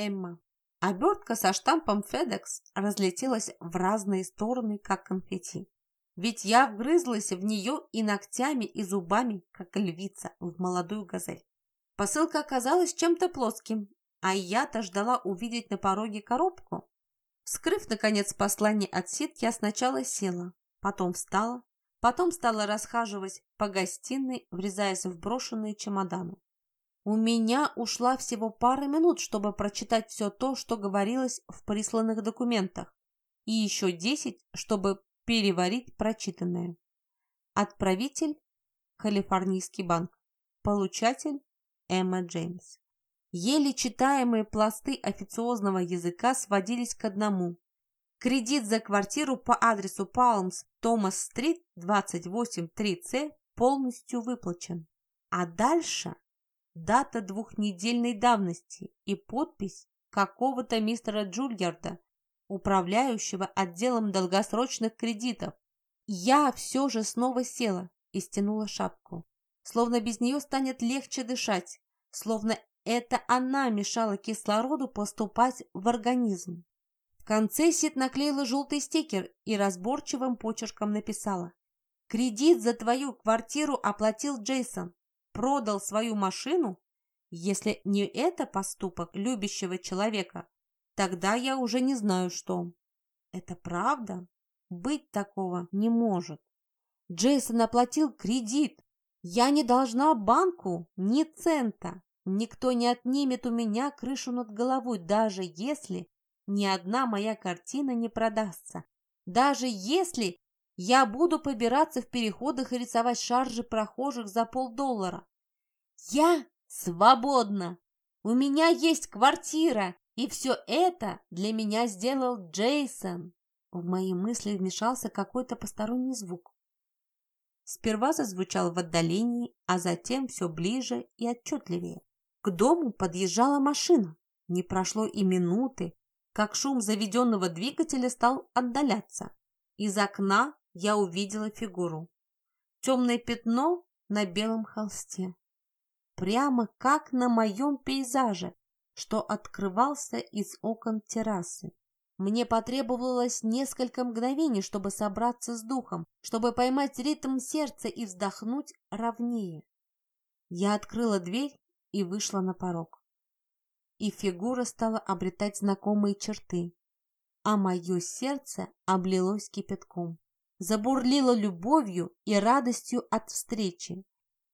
Эмма. Обертка со штампом FedEx разлетелась в разные стороны, как конфетти. Ведь я вгрызлась в нее и ногтями, и зубами, как львица в молодую газель. Посылка оказалась чем-то плоским, а я-то ждала увидеть на пороге коробку. Вскрыв, наконец, послание от Сид, я сначала села, потом встала, потом стала расхаживать по гостиной, врезаясь в брошенные чемоданы. У меня ушла всего пара минут, чтобы прочитать все то, что говорилось в присланных документах, и еще десять, чтобы переварить прочитанное. Отправитель – Калифорнийский банк. Получатель – Эмма Джеймс. Еле читаемые пласты официозного языка сводились к одному. Кредит за квартиру по адресу Палмс, Томас-стрит, 28-3С полностью выплачен. А дальше дата двухнедельной давности и подпись какого-то мистера Джульярда, управляющего отделом долгосрочных кредитов. Я все же снова села и стянула шапку. Словно без нее станет легче дышать, словно это она мешала кислороду поступать в организм. В конце Сид наклеила желтый стикер и разборчивым почерком написала «Кредит за твою квартиру оплатил Джейсон. Продал свою машину? Если не это поступок любящего человека, тогда я уже не знаю, что. Это правда? Быть такого не может. Джейсон оплатил кредит. Я не должна банку ни цента. Никто не отнимет у меня крышу над головой, даже если ни одна моя картина не продастся. Даже если я буду побираться в переходах и рисовать шаржи прохожих за полдоллара. Я свободна. У меня есть квартира, и все это для меня сделал Джейсон. В мои мысли вмешался какой-то посторонний звук. Сперва зазвучал в отдалении, а затем все ближе и отчетливее. К дому подъезжала машина. Не прошло и минуты, как шум заведенного двигателя стал отдаляться. Из окна я увидела фигуру. Темное пятно на белом холсте. Прямо как на моем пейзаже, что открывался из окон террасы. Мне потребовалось несколько мгновений, чтобы собраться с духом, чтобы поймать ритм сердца и вздохнуть ровнее. Я открыла дверь и вышла на порог. И фигура стала обретать знакомые черты, а мое сердце облилось кипятком, забурлило любовью и радостью от встречи.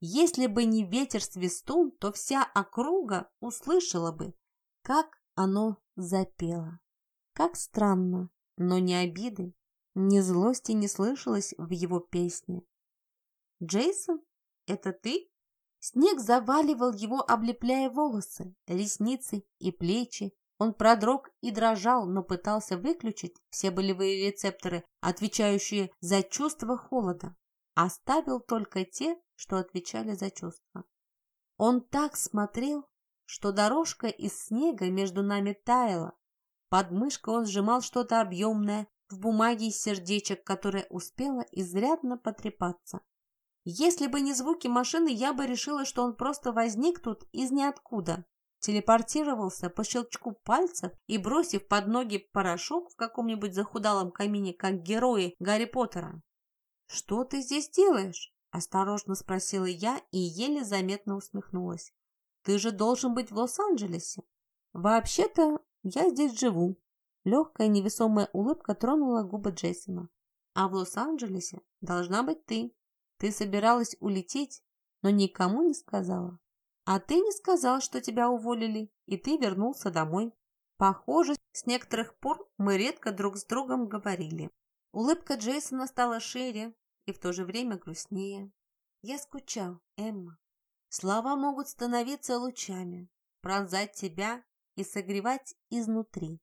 Если бы не ветер-свистун, то вся округа услышала бы, как оно запело. Как странно, но ни обиды, ни злости не слышалось в его песне. «Джейсон, это ты?» Снег заваливал его, облепляя волосы, ресницы и плечи. Он продрог и дрожал, но пытался выключить все болевые рецепторы, отвечающие за чувство холода. Оставил только те, что отвечали за чувства. Он так смотрел, что дорожка из снега между нами таяла. Под мышкой он сжимал что-то объемное в бумаге из сердечек, которое успело изрядно потрепаться. Если бы не звуки машины, я бы решила, что он просто возник тут из ниоткуда. Телепортировался по щелчку пальцев и, бросив под ноги порошок в каком-нибудь захудалом камине, как герои Гарри Поттера. «Что ты здесь делаешь?» – осторожно спросила я и еле заметно усмехнулась. «Ты же должен быть в Лос-Анджелесе». «Вообще-то я здесь живу». Легкая невесомая улыбка тронула губы Джейсона. «А в Лос-Анджелесе должна быть ты». Ты собиралась улететь, но никому не сказала. А ты не сказал, что тебя уволили, и ты вернулся домой. Похоже, с некоторых пор мы редко друг с другом говорили. Улыбка Джейсона стала шире и в то же время грустнее. Я скучал, Эмма. Слова могут становиться лучами, пронзать тебя и согревать изнутри.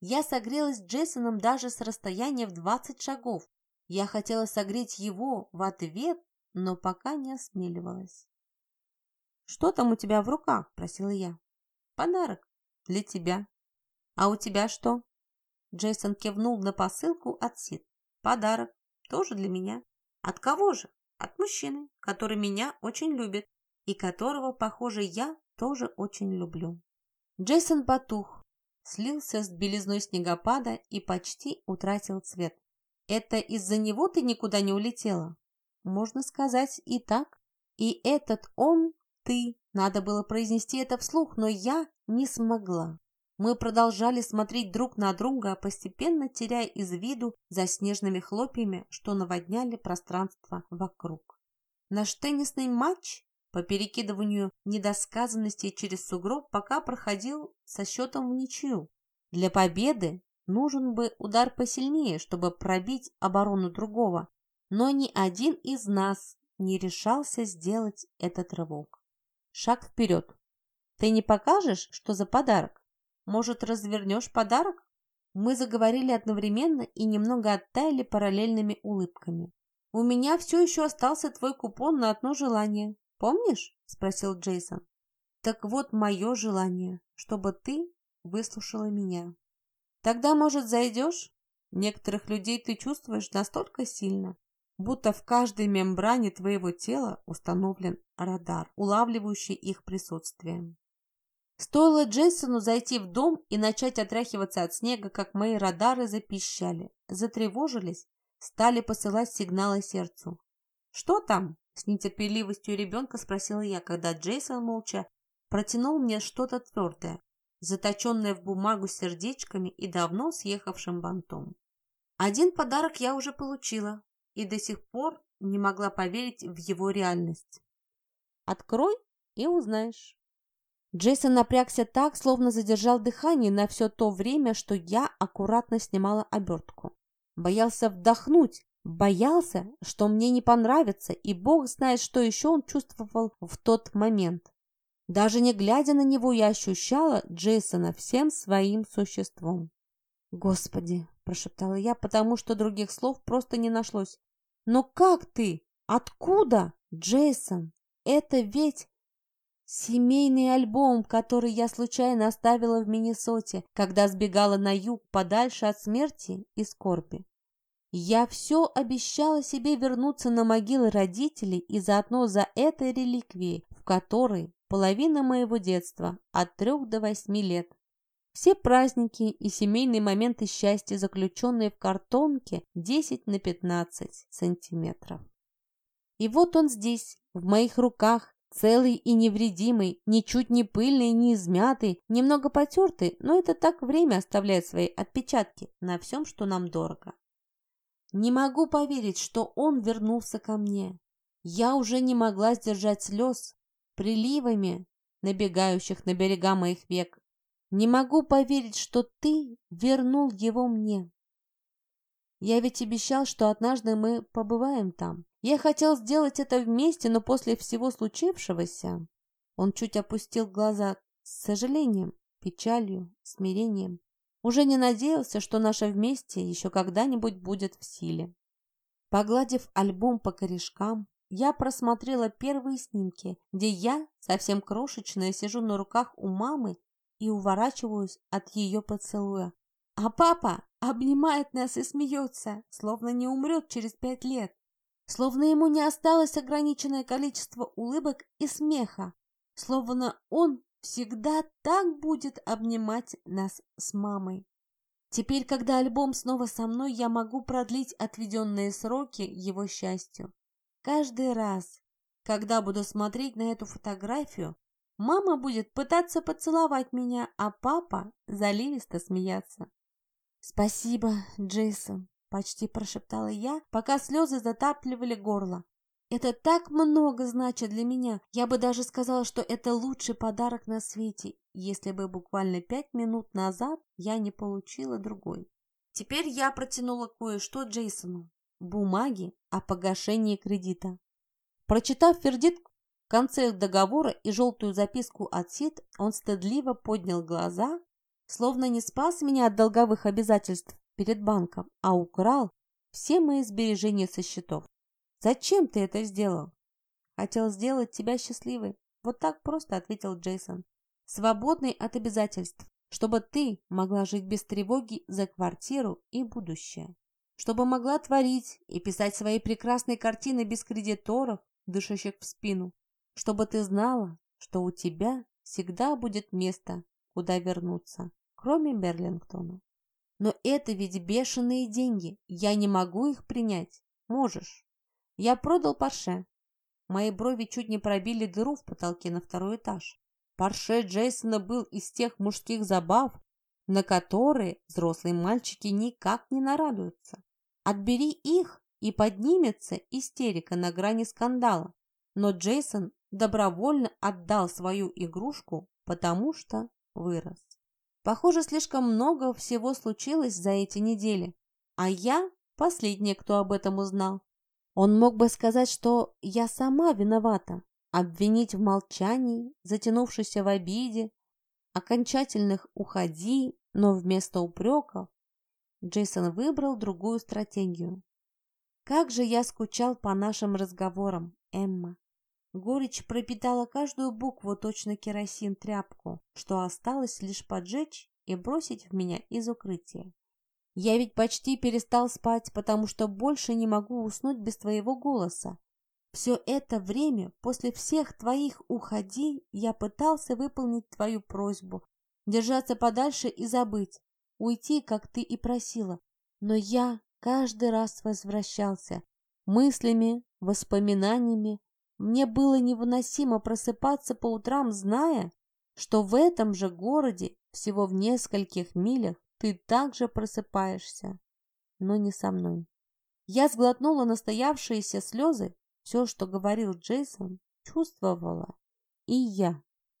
Я согрелась Джейсоном даже с расстояния в 20 шагов, я хотела согреть его в ответ, но пока не осмеливалась. «Что там у тебя в руках?» – просила я. «Подарок для тебя». «А у тебя что?» Джейсон кивнул на посылку от Сид. «Подарок. Тоже для меня. От кого же? От мужчины, который меня очень любит и которого, похоже, я тоже очень люблю». Джейсон потух, слился с белизной снегопада и почти утратил цвет. Это из-за него ты никуда не улетела? Можно сказать и так. И этот он, ты. Надо было произнести это вслух, но я не смогла. Мы продолжали смотреть друг на друга, постепенно теряя из виду за снежными хлопьями, что наводняли пространство вокруг. Наш теннисный матч по перекидыванию недосказанностей через сугроб пока проходил со счетом в ничью. Для победы нужен бы удар посильнее, чтобы пробить оборону другого, но ни один из нас не решался сделать этот рывок. Шаг вперед. Ты не покажешь, что за подарок? Может, развернешь подарок?» Мы заговорили одновременно и немного оттаяли параллельными улыбками. «У меня все еще остался твой купон на одно желание. Помнишь?» – спросил Джейсон. «Так вот мое желание, чтобы ты выслушала меня. Тогда, может, зайдешь? Некоторых людей ты чувствуешь настолько сильно, будто в каждой мембране твоего тела установлен радар, улавливающий их присутствие. Стоило Джейсону зайти в дом и начать отряхиваться от снега, как мои радары запищали, затревожились, стали посылать сигналы сердцу. «Что там?» – с нетерпеливостью ребенка спросила я, когда Джейсон молча протянул мне что-то твердое, заточенное в бумагу сердечками и давно съехавшим бантом. Один подарок я уже получила и до сих пор не могла поверить в его реальность. «Открой и узнаешь». Джейсон напрягся так, словно задержал дыхание на все то время, что я аккуратно снимала обертку. Боялся вдохнуть, боялся, что мне не понравится, и бог знает, что еще он чувствовал в тот момент. Даже не глядя на него, я ощущала Джейсона всем своим существом. «Господи!» – прошептала я, потому что других слов просто не нашлось. «Но как ты? Откуда? Джейсон, это ведь Семейный альбом, который я случайно оставила в Миннесоте, когда сбегала на юг подальше от смерти и скорби. Я все обещала себе вернуться на могилы родителей и заодно за этой реликвией, в которой половина моего детства от трех до восьми лет. Все праздники и семейные моменты счастья, заключенные в картонке 10 на 15 сантиметров. И вот он здесь, в моих руках, Целый и невредимый, ничуть не пыльный, не измятый, немного потертый, но это так время оставляет свои отпечатки на всем, что нам дорого. Не могу поверить, что он вернулся ко мне. Я уже не могла сдержать слез приливами, набегающих на берега моих век. Не могу поверить, что ты вернул его мне. Я ведь обещал, что однажды мы побываем там. Я хотел сделать это вместе, но после всего случившегося он чуть опустил глаза с сожалением, печалью, смирением. Уже не надеялся, что наше вместе еще когда-нибудь будет в силе. Погладив альбом по корешкам, я просмотрела первые снимки, где я, совсем крошечная, сижу на руках у мамы и уворачиваюсь от ее поцелуя. А папа обнимает нас и смеется, словно не умрет через пять лет словно ему не осталось ограниченное количество улыбок и смеха, словно он всегда так будет обнимать нас с мамой. Теперь, когда альбом снова со мной, я могу продлить отведенные сроки его счастью. Каждый раз, когда буду смотреть на эту фотографию, мама будет пытаться поцеловать меня, а папа заливисто смеяться. Спасибо, Джейсон. Почти прошептала я, пока слезы затапливали горло. Это так много значит для меня. Я бы даже сказала, что это лучший подарок на свете, если бы буквально пять минут назад я не получила другой. Теперь я протянула кое-что Джейсону. Бумаги о погашении кредита. Прочитав вердикт в конце договора и желтую записку от Сид, он стыдливо поднял глаза, словно не спас меня от долговых обязательств, перед банком, а украл все мои сбережения со счетов. Зачем ты это сделал? Хотел сделать тебя счастливой. Вот так просто ответил Джейсон. Свободный от обязательств, чтобы ты могла жить без тревоги за квартиру и будущее. Чтобы могла творить и писать свои прекрасные картины без кредиторов, дышащих в спину. Чтобы ты знала, что у тебя всегда будет место, куда вернуться, кроме Берлингтона. Но это ведь бешеные деньги, я не могу их принять. Можешь. Я продал Порше. Мои брови чуть не пробили дыру в потолке на второй этаж. Порше Джейсона был из тех мужских забав, на которые взрослые мальчики никак не нарадуются. Отбери их, и поднимется истерика на грани скандала. Но Джейсон добровольно отдал свою игрушку, потому что вырос. Похоже, слишком много всего случилось за эти недели, а я последняя, кто об этом узнал. Он мог бы сказать, что я сама виновата, обвинить в молчании, затянувшейся в обиде, окончательных «уходи», но вместо упреков Джейсон выбрал другую стратегию. Как же я скучал по нашим разговорам, Эмма. Горечь пропитала каждую букву, точно керосин тряпку, что осталось лишь поджечь и бросить в меня из укрытия. Я ведь почти перестал спать, потому что больше не могу уснуть без твоего голоса. Все это время, после всех твоих «уходи», я пытался выполнить твою просьбу, держаться подальше и забыть, уйти, как ты и просила. Но я каждый раз возвращался мыслями, воспоминаниями, мне было невыносимо просыпаться по утрам, зная, что в этом же городе, всего в нескольких милях, ты также просыпаешься, но не со мной. Я сглотнула настоявшиеся слезы, все, что говорил Джейсон, чувствовала и я.